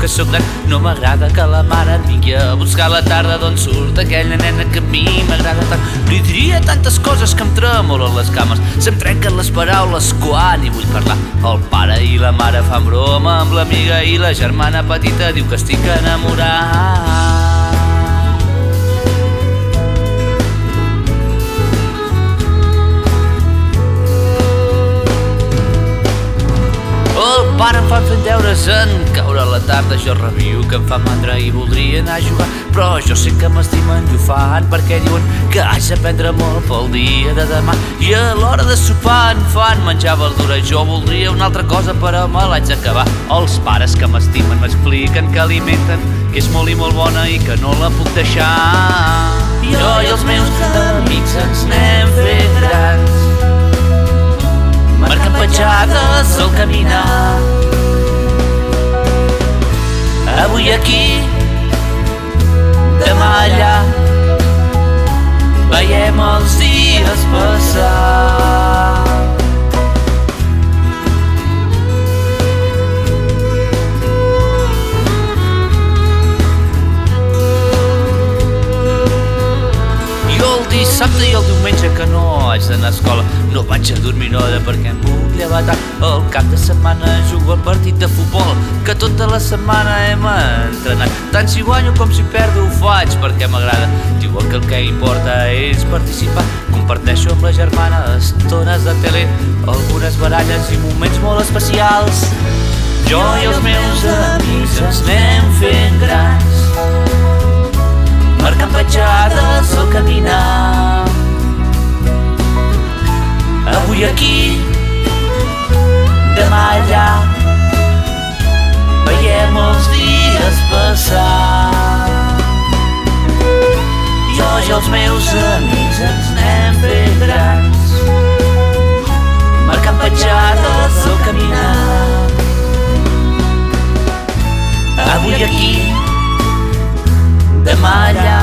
que sóc gran No m'agrada que la mare vingui a buscar la tarda d'on surt aquella nena que a mi m'agrada tant. Li diria tantes coses que em tremolen les cames. Se'm trenquen les paraules quan hi vull parlar. El pare i la mare fan broma amb l'amiga i la germana petita diu que estic enamorat El pare em fa fent deures en caure a la tarda. Jo reviu que em fa mandra i voldria anar a jugar Però jo sé que m'estimen i ho fan perquè diuen que haig d'aprendre molt pel dia de demà. I a l'hora de sopar em fan menjar verdura. Jo voldria una altra cosa però me l'haig d'acabar. Els pares que m'estimen m'expliquen que alimenten Que és molt i molt bona i que no la puc deixar. Jo i petjades al caminar. Avui aquí, el dissabte i el diumenge que no haig d'anar a escola. No vaig a dormir hora perquè em puc llevar tard El cap de setmana jugo al partit de futbol que tota la setmana hem entrenat. Tant si guanyo com si perdo ho faig perquè m'agrada. Diuen que el que importa és participar. Comparteixo amb la germana estones de tele Algunes baralles i moments molt especials. Jo i els meus amics ens anem fent grans. Marcant petjades Avui aquí, demà allà, veiem els dies passar. Jo i els meus amics ens anem fent grans, marcant petjades al caminar. Avui aquí, demà allà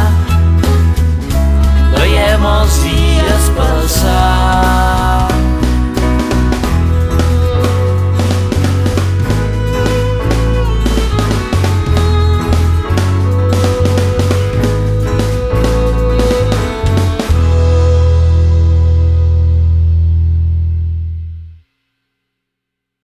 veiem els dies passar.